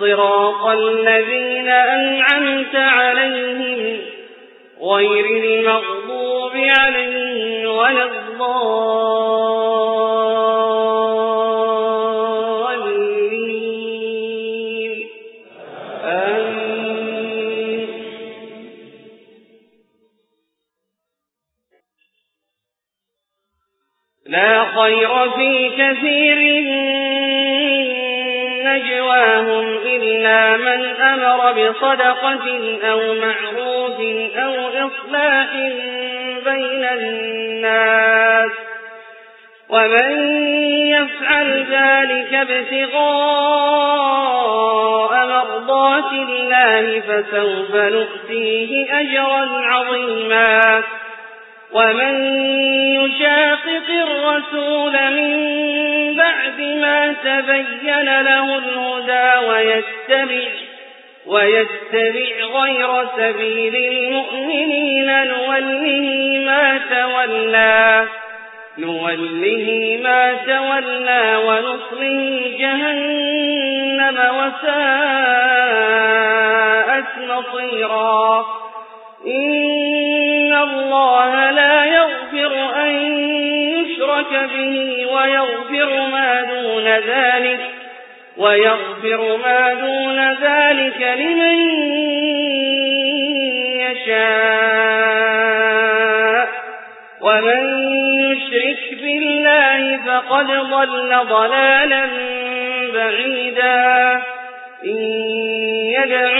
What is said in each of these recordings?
صراط الذين أنعمت عليهم غير المغضوب عليهم ولا الضالين. آمين. لا خير في كثير من نجواهم إلا من أمر بصدقة أو معروف أو إصلاح بين الناس ومن يفعل ذلك ابتغاء مرضات الله فسوف نؤتيه أجرا عظيما ومن يشاقق الرسول من بعد ما تبين له الهدى ويتبع ويتبع غير سبيل المؤمنين نوله ما تولى نوله ما تولى ونصله جهنم وساءت مصيرا يشرك به ويغفر ما دون ذلك ويغفر ما دون ذلك لمن يشاء. ومن يشرك بالله فقد ضل ضلالا بعيدا. إن يدعون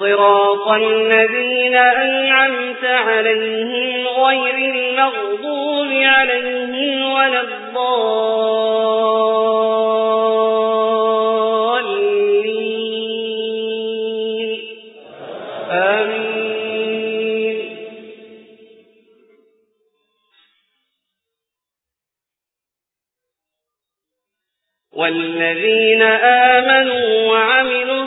صراط الذين أنعمت عليهم غير المغضوب عليهم ولا الضالين. آمين. والذين آمنوا وعملوا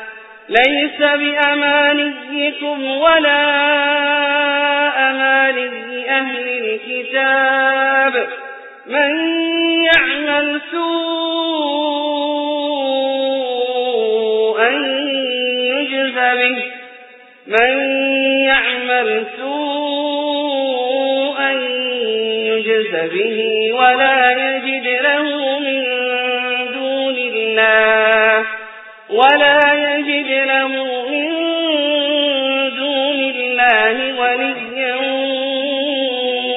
ليس بأمانيكم ولا أماني أهل الكتاب. من يعمل سوءا يجز به. من يعمل سوءا يجز به. ولا يجد له من دون الله ولا يجد له من دون الله وليا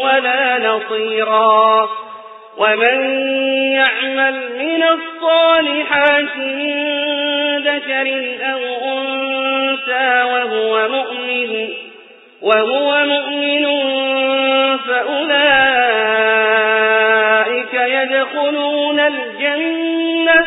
ولا نصيرا. ومن يعمل من الصالحات من ذكر أو أنثى وهو مؤمن وهو مؤمن فأولئك يدخلون الجنة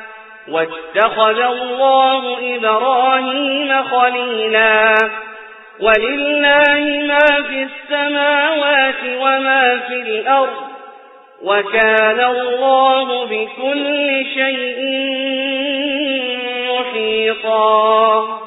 واتخذ الله إبراهيم خليلا. ولله ما في السماوات وما في الأرض وكان الله بكل شيء محيطا.